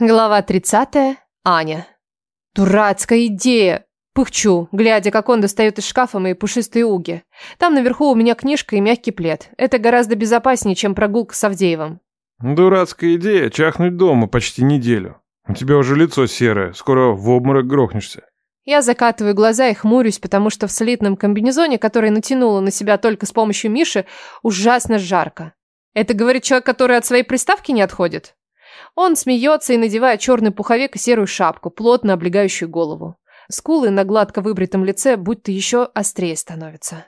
Глава 30. Аня. Дурацкая идея. Пыхчу, глядя, как он достает из шкафа мои пушистые уги. Там наверху у меня книжка и мягкий плед. Это гораздо безопаснее, чем прогулка с Авдеевым. Дурацкая идея чахнуть дома почти неделю. У тебя уже лицо серое, скоро в обморок грохнешься. Я закатываю глаза и хмурюсь, потому что в слитном комбинезоне, который натянула на себя только с помощью Миши, ужасно жарко. Это говорит человек, который от своей приставки не отходит? Он смеется и надевает черный пуховик и серую шапку, плотно облегающую голову. Скулы на гладко выбритом лице будто еще острее становятся.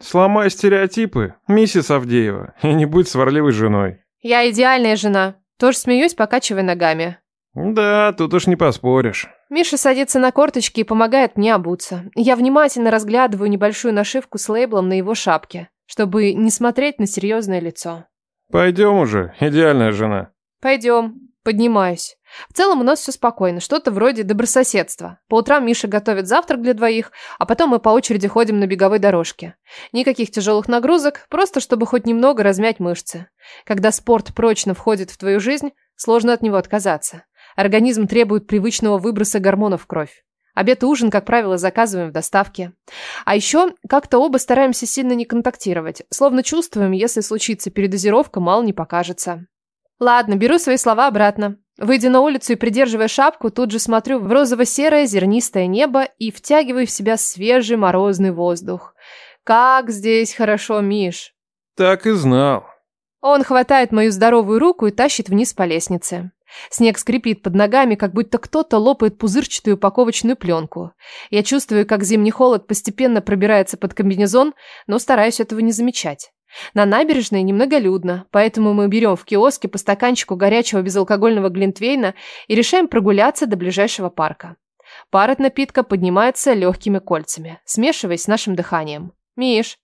Сломай стереотипы, миссис Авдеева, и не будь сварливой женой. Я идеальная жена. Тоже смеюсь, покачивая ногами. Да, тут уж не поспоришь. Миша садится на корточки и помогает мне обуться. Я внимательно разглядываю небольшую нашивку с лейблом на его шапке, чтобы не смотреть на серьезное лицо. Пойдем уже, идеальная жена. Пойдем. Поднимаюсь. В целом у нас все спокойно, что-то вроде добрососедства. По утрам Миша готовит завтрак для двоих, а потом мы по очереди ходим на беговой дорожке. Никаких тяжелых нагрузок, просто чтобы хоть немного размять мышцы. Когда спорт прочно входит в твою жизнь, сложно от него отказаться. Организм требует привычного выброса гормонов в кровь. Обед и ужин, как правило, заказываем в доставке. А еще как-то оба стараемся сильно не контактировать, словно чувствуем, если случится передозировка, мало не покажется. Ладно, беру свои слова обратно. Выйдя на улицу и придерживая шапку, тут же смотрю в розово-серое зернистое небо и втягиваю в себя свежий морозный воздух. Как здесь хорошо, Миш. Так и знал. Он хватает мою здоровую руку и тащит вниз по лестнице. Снег скрипит под ногами, как будто кто-то лопает пузырчатую упаковочную пленку. Я чувствую, как зимний холод постепенно пробирается под комбинезон, но стараюсь этого не замечать. На набережной немноголюдно, поэтому мы берем в киоске по стаканчику горячего безалкогольного глинтвейна и решаем прогуляться до ближайшего парка. Пар от напитка поднимается легкими кольцами, смешиваясь с нашим дыханием. «Миш?»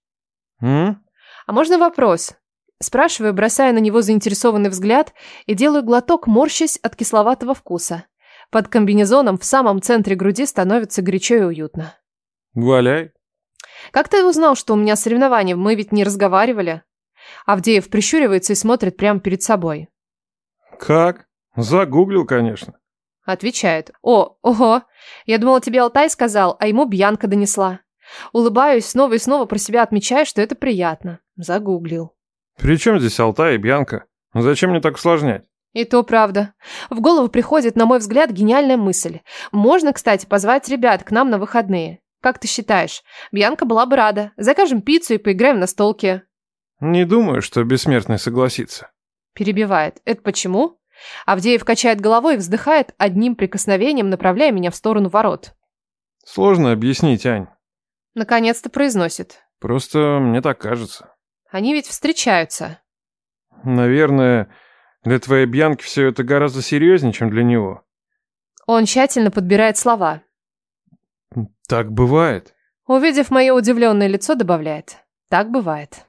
М? «А можно вопрос?» Спрашиваю, бросая на него заинтересованный взгляд и делаю глоток, морщась от кисловатого вкуса. Под комбинезоном в самом центре груди становится горячо и уютно. Валяй. Как ты узнал, что у меня соревнования? Мы ведь не разговаривали. Авдеев прищуривается и смотрит прямо перед собой. Как? Загуглил, конечно. Отвечает. О, ого. Я думала, тебе Алтай сказал, а ему Бьянка донесла. Улыбаюсь, снова и снова про себя отмечаю, что это приятно. Загуглил. При чем здесь Алтай и Бьянка? Зачем мне так усложнять? И то правда. В голову приходит, на мой взгляд, гениальная мысль. Можно, кстати, позвать ребят к нам на выходные. Как ты считаешь? Бьянка была бы рада. Закажем пиццу и поиграем на столке. Не думаю, что бессмертный согласится. Перебивает. Это почему? Авдеев качает головой и вздыхает, одним прикосновением направляя меня в сторону ворот. Сложно объяснить, Ань. Наконец-то произносит. Просто мне так кажется. Они ведь встречаются. Наверное, для твоей Бьянки все это гораздо серьезнее, чем для него. Он тщательно подбирает слова. Так бывает. Увидев мое удивленное лицо, добавляет. Так бывает.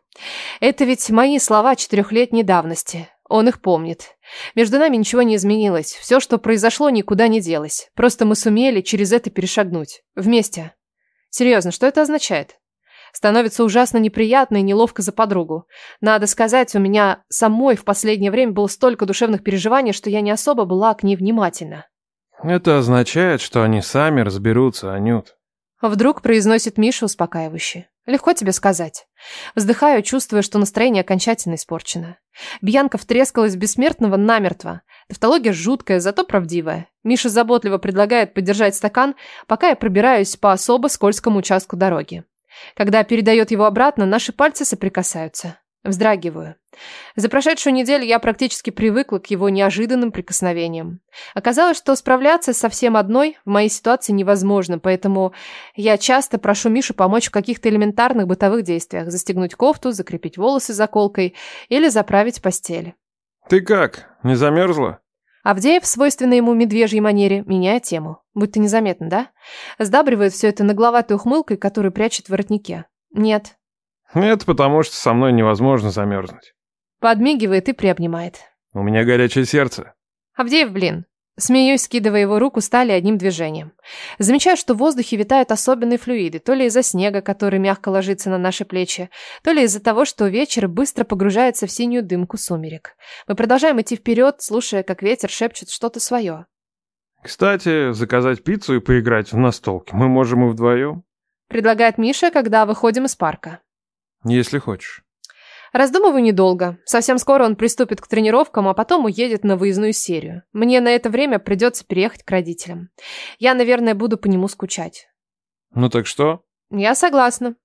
Это ведь мои слова четырехлетней давности. Он их помнит. Между нами ничего не изменилось. Все, что произошло, никуда не делось. Просто мы сумели через это перешагнуть. Вместе. Серьезно, что это означает? Становится ужасно неприятно и неловко за подругу. Надо сказать, у меня самой в последнее время было столько душевных переживаний, что я не особо была к ней внимательна. Это означает, что они сами разберутся, Анют. Вдруг произносит Миша успокаивающе. Легко тебе сказать. Вздыхаю, чувствуя, что настроение окончательно испорчено. Бьянка втрескалась бессмертного намертво. Тавтология жуткая, зато правдивая. Миша заботливо предлагает подержать стакан, пока я пробираюсь по особо скользкому участку дороги. Когда передает его обратно, наши пальцы соприкасаются. Вздрагиваю. За прошедшую неделю я практически привыкла к его неожиданным прикосновениям. Оказалось, что справляться совсем одной в моей ситуации невозможно, поэтому я часто прошу Мишу помочь в каких-то элементарных бытовых действиях. Застегнуть кофту, закрепить волосы заколкой или заправить постель. Ты как, не замерзла? Авдеев свойственной ему медвежьей манере меняет тему. Будь-то незаметно, да? Сдабривает все это нагловатой ухмылкой, которую прячет в воротнике. Нет. Это потому, что со мной невозможно замерзнуть. Подмигивает и приобнимает. У меня горячее сердце. Авдеев, блин. Смеюсь, скидывая его руку стали одним движением. Замечаю, что в воздухе витают особенные флюиды, то ли из-за снега, который мягко ложится на наши плечи, то ли из-за того, что вечер быстро погружается в синюю дымку сумерек. Мы продолжаем идти вперед, слушая, как ветер шепчет что-то свое. Кстати, заказать пиццу и поиграть в настолки мы можем и вдвоем. Предлагает Миша, когда выходим из парка. Если хочешь. Раздумываю недолго. Совсем скоро он приступит к тренировкам, а потом уедет на выездную серию. Мне на это время придется переехать к родителям. Я, наверное, буду по нему скучать. Ну так что? Я согласна.